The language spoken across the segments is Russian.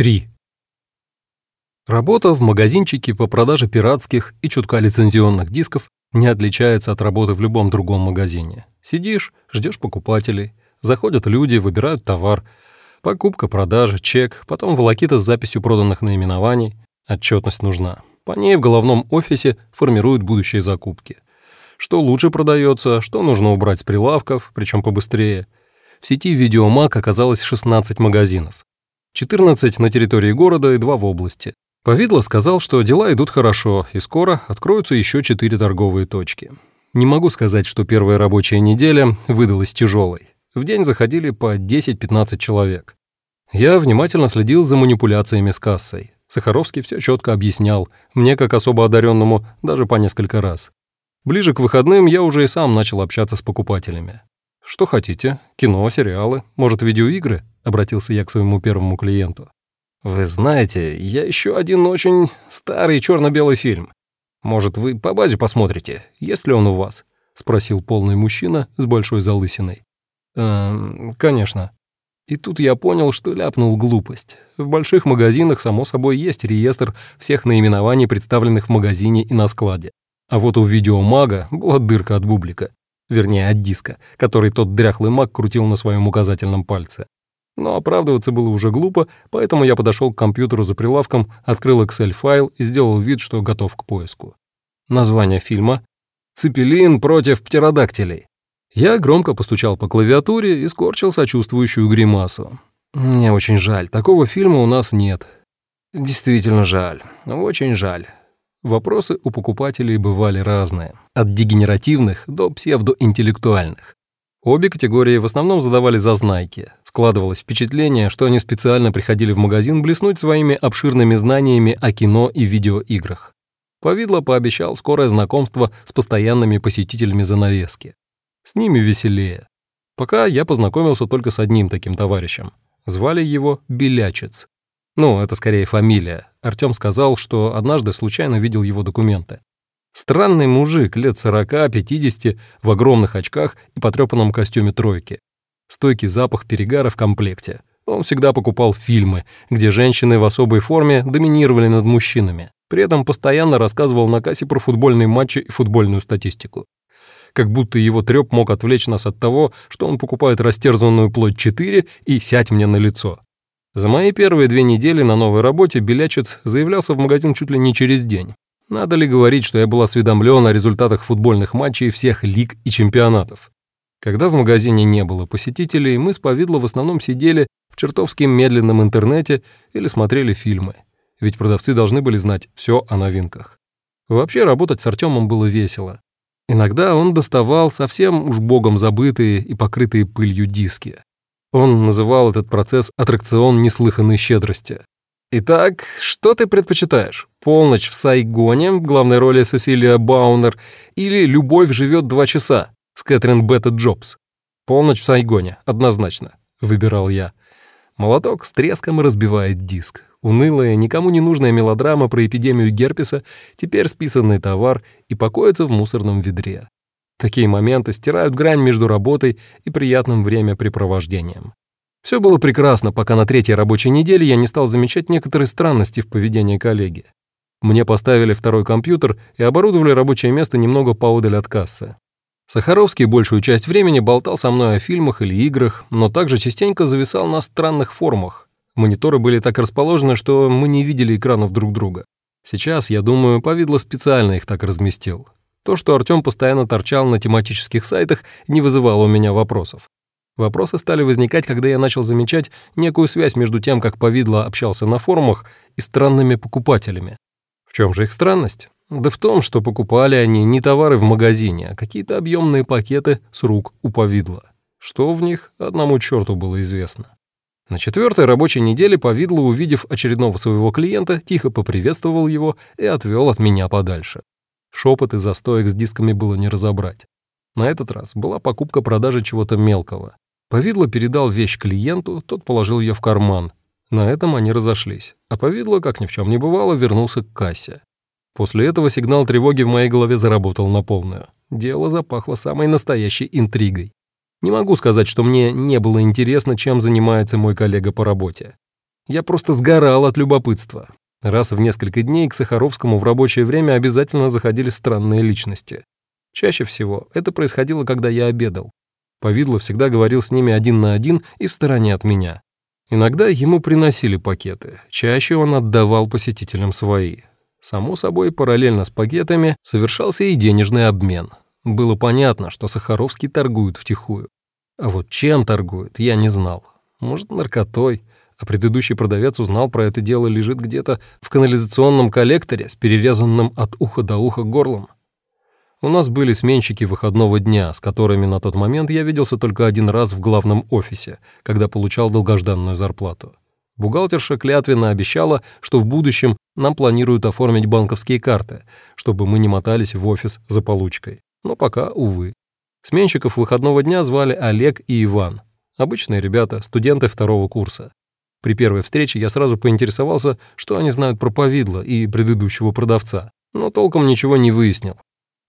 3. Работа в магазинчике по продаже пиратских и чутка лицензионных дисков не отличается от работы в любом другом магазине. Сидишь, ждешь покупателей, заходят люди, выбирают товар, покупка, продажа, чек, потом волокита с записью проданных наименований. Отчетность нужна. По ней в головном офисе формируют будущие закупки. Что лучше продается, что нужно убрать с прилавков, причем побыстрее. В сети Видеомаг оказалось 16 магазинов. 14 на территории города и 2 в области. Повидло сказал, что дела идут хорошо, и скоро откроются еще 4 торговые точки. Не могу сказать, что первая рабочая неделя выдалась тяжелой. В день заходили по 10-15 человек. Я внимательно следил за манипуляциями с кассой. Сахаровский все четко объяснял, мне, как особо одаренному, даже по несколько раз. Ближе к выходным я уже и сам начал общаться с покупателями. «Что хотите? Кино, сериалы, может, видеоигры?» — обратился я к своему первому клиенту. «Вы знаете, я еще один очень старый черно-белый фильм. Может, вы по базе посмотрите, есть ли он у вас?» — спросил полный мужчина с большой залысиной. «Эм, конечно». И тут я понял, что ляпнул глупость. В больших магазинах, само собой, есть реестр всех наименований, представленных в магазине и на складе. А вот у видеомага была дырка от бублика вернее, от диска, который тот дряхлый маг крутил на своем указательном пальце. Но оправдываться было уже глупо, поэтому я подошел к компьютеру за прилавком, открыл Excel-файл и сделал вид, что готов к поиску. Название фильма «Цепелин против птеродактилей». Я громко постучал по клавиатуре и скорчил сочувствующую гримасу. «Мне очень жаль, такого фильма у нас нет». «Действительно жаль, очень жаль. Вопросы у покупателей бывали разные, от дегенеративных до псевдоинтеллектуальных. Обе категории в основном задавали зазнайки. Складывалось впечатление, что они специально приходили в магазин блеснуть своими обширными знаниями о кино и видеоиграх. Повидло пообещал скорое знакомство с постоянными посетителями занавески. С ними веселее. Пока я познакомился только с одним таким товарищем. Звали его Белячец. Ну, это скорее фамилия. Артём сказал, что однажды случайно видел его документы. Странный мужик, лет 40-50, в огромных очках и потрёпанном костюме тройки. Стойкий запах перегара в комплекте. Он всегда покупал фильмы, где женщины в особой форме доминировали над мужчинами. При этом постоянно рассказывал на кассе про футбольные матчи и футбольную статистику. Как будто его трёп мог отвлечь нас от того, что он покупает растерзанную плоть 4 и «сядь мне на лицо». За мои первые две недели на новой работе Белячец заявлялся в магазин чуть ли не через день. Надо ли говорить, что я был осведомлен о результатах футбольных матчей всех лиг и чемпионатов? Когда в магазине не было посетителей, мы с Повидло в основном сидели в чертовски медленном интернете или смотрели фильмы. Ведь продавцы должны были знать все о новинках. Вообще работать с Артемом было весело. Иногда он доставал совсем уж богом забытые и покрытые пылью диски. Он называл этот процесс аттракцион неслыханной щедрости. «Итак, что ты предпочитаешь? Полночь в Сайгоне, в главной роли Сесилия Баунер, или «Любовь живет два часа» с Кэтрин Бетта Джобс? «Полночь в Сайгоне, однозначно», — выбирал я. Молоток с треском разбивает диск. Унылая, никому не нужная мелодрама про эпидемию герпеса, теперь списанный товар и покоится в мусорном ведре. Такие моменты стирают грань между работой и приятным времяпрепровождением. Все было прекрасно, пока на третьей рабочей неделе я не стал замечать некоторые странности в поведении коллеги. Мне поставили второй компьютер и оборудовали рабочее место немного поодаль от кассы. Сахаровский большую часть времени болтал со мной о фильмах или играх, но также частенько зависал на странных формах. Мониторы были так расположены, что мы не видели экранов друг друга. Сейчас, я думаю, Повидло специально их так разместил. То, что Артём постоянно торчал на тематических сайтах, не вызывало у меня вопросов. Вопросы стали возникать, когда я начал замечать некую связь между тем, как Повидло общался на форумах, и странными покупателями. В чем же их странность? Да в том, что покупали они не товары в магазине, а какие-то объемные пакеты с рук у Повидла. Что в них, одному черту было известно. На четвертой рабочей неделе Повидло, увидев очередного своего клиента, тихо поприветствовал его и отвел от меня подальше. Шепот из застоек с дисками было не разобрать. На этот раз была покупка-продажа чего-то мелкого. Повидло передал вещь клиенту, тот положил ее в карман. На этом они разошлись, а Повидло, как ни в чем не бывало, вернулся к кассе. После этого сигнал тревоги в моей голове заработал на полную. Дело запахло самой настоящей интригой. Не могу сказать, что мне не было интересно, чем занимается мой коллега по работе. Я просто сгорал от любопытства. Раз в несколько дней к Сахаровскому в рабочее время обязательно заходили странные личности. Чаще всего это происходило, когда я обедал. Повидло всегда говорил с ними один на один и в стороне от меня. Иногда ему приносили пакеты, чаще он отдавал посетителям свои. Само собой, параллельно с пакетами совершался и денежный обмен. Было понятно, что Сахаровский торгует втихую. А вот чем торгует, я не знал. Может, наркотой, а предыдущий продавец узнал про это дело лежит где-то в канализационном коллекторе с перерезанным от уха до уха горлом. У нас были сменщики выходного дня, с которыми на тот момент я виделся только один раз в главном офисе, когда получал долгожданную зарплату. Бухгалтерша клятвенно обещала, что в будущем нам планируют оформить банковские карты, чтобы мы не мотались в офис за получкой. Но пока, увы. Сменщиков выходного дня звали Олег и Иван. Обычные ребята, студенты второго курса. При первой встрече я сразу поинтересовался, что они знают про повидло и предыдущего продавца, но толком ничего не выяснил.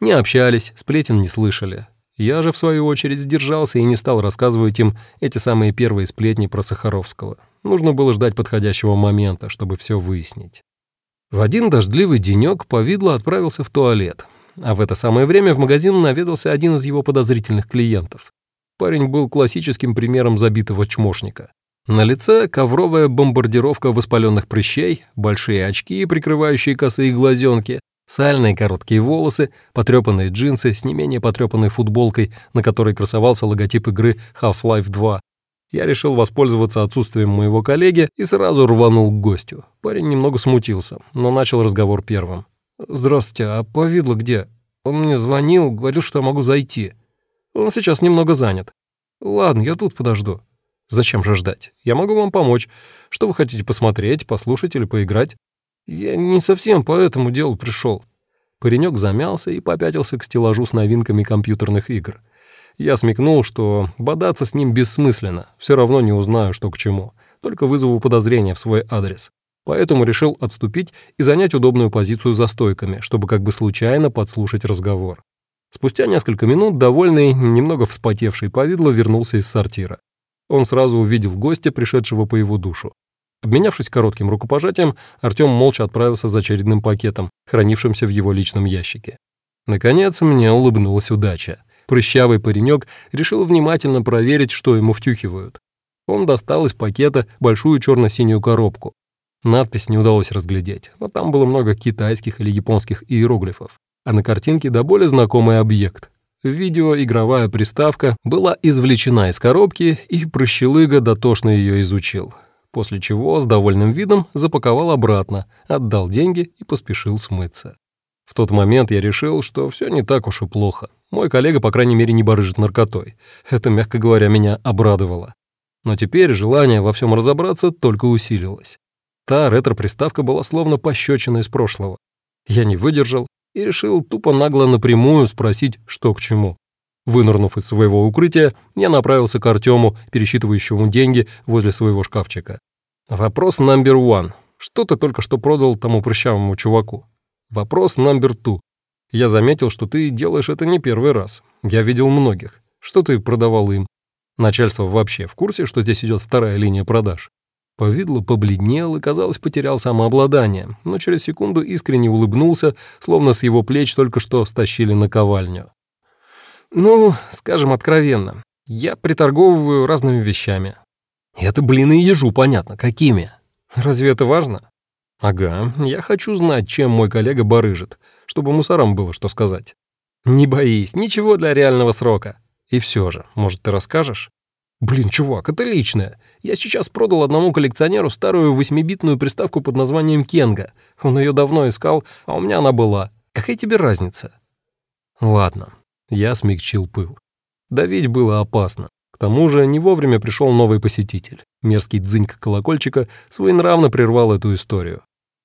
Не общались, сплетен не слышали. Я же, в свою очередь, сдержался и не стал рассказывать им эти самые первые сплетни про Сахаровского. Нужно было ждать подходящего момента, чтобы все выяснить. В один дождливый денёк Повидло отправился в туалет, а в это самое время в магазин наведался один из его подозрительных клиентов. Парень был классическим примером забитого чмошника. На лице ковровая бомбардировка воспаленных прыщей, большие очки, прикрывающие косые глазенки, сальные короткие волосы, потрепанные джинсы с не менее потрепанной футболкой, на которой красовался логотип игры Half-Life 2. Я решил воспользоваться отсутствием моего коллеги и сразу рванул к гостю. Парень немного смутился, но начал разговор первым. «Здравствуйте, а повидло где? Он мне звонил, говорил, что я могу зайти. Он сейчас немного занят. Ладно, я тут подожду». Зачем же ждать? Я могу вам помочь. Что вы хотите посмотреть, послушать или поиграть? Я не совсем по этому делу пришел. Паренек замялся и попятился к стеллажу с новинками компьютерных игр. Я смекнул, что бодаться с ним бессмысленно, все равно не узнаю, что к чему, только вызову подозрения в свой адрес. Поэтому решил отступить и занять удобную позицию за стойками, чтобы как бы случайно подслушать разговор. Спустя несколько минут довольный, немного вспотевший повидло вернулся из сортира. Он сразу увидел гостя, пришедшего по его душу. Обменявшись коротким рукопожатием, Артём молча отправился за очередным пакетом, хранившимся в его личном ящике. Наконец, мне улыбнулась удача. Прыщавый паренек решил внимательно проверить, что ему втюхивают. Он достал из пакета большую черно-синюю коробку. Надпись не удалось разглядеть, но там было много китайских или японских иероглифов, а на картинке до более знакомый объект Видеоигровая приставка была извлечена из коробки, и прощелыга дотошно ее изучил, после чего с довольным видом запаковал обратно, отдал деньги и поспешил смыться. В тот момент я решил, что все не так уж и плохо. Мой коллега, по крайней мере, не барыжит наркотой. Это, мягко говоря, меня обрадовало. Но теперь желание во всем разобраться только усилилось. Та ретро-приставка была словно пощечина из прошлого. Я не выдержал и решил тупо нагло напрямую спросить, что к чему. Вынырнув из своего укрытия, я направился к Артему, пересчитывающему деньги возле своего шкафчика. Вопрос номер one. Что ты только что продал тому прыщавому чуваку? Вопрос номер two. Я заметил, что ты делаешь это не первый раз. Я видел многих. Что ты продавал им? Начальство вообще в курсе, что здесь идет вторая линия продаж? Повидло побледнел и, казалось, потерял самообладание, но через секунду искренне улыбнулся, словно с его плеч только что стащили наковальню. «Ну, скажем откровенно, я приторговываю разными вещами». «Это, блин, и ежу понятно. Какими?» «Разве это важно?» «Ага, я хочу знать, чем мой коллега барыжит, чтобы мусорам было что сказать». «Не боись, ничего для реального срока». «И все же, может, ты расскажешь?» «Блин, чувак, это личное. Я сейчас продал одному коллекционеру старую восьмибитную приставку под названием Кенга. Он ее давно искал, а у меня она была. Какая тебе разница?» «Ладно». Я смягчил пыл. Давить было опасно. К тому же не вовремя пришел новый посетитель. Мерзкий дзыньк колокольчика своенравно прервал эту историю.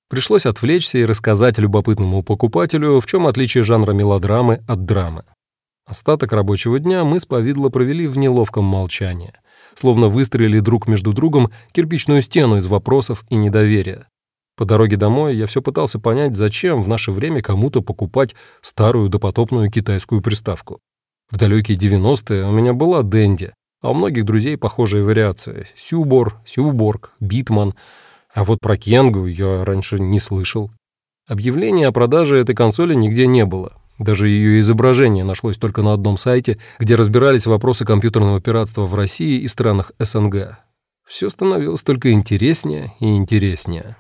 Пришлось отвлечься и рассказать любопытному покупателю, в чем отличие жанра мелодрамы от драмы. Остаток рабочего дня мы с Повидло провели в неловком молчании, словно выстроили друг между другом кирпичную стену из вопросов и недоверия. По дороге домой я все пытался понять, зачем в наше время кому-то покупать старую допотопную китайскую приставку. В далекие 90-е у меня была Дэнди, а у многих друзей похожие вариации. Сюбор, Сюборг, Битман. А вот про Кенгу я раньше не слышал. Объявления о продаже этой консоли нигде не было. Даже ее изображение нашлось только на одном сайте, где разбирались вопросы компьютерного пиратства в России и странах СНГ. Все становилось только интереснее и интереснее.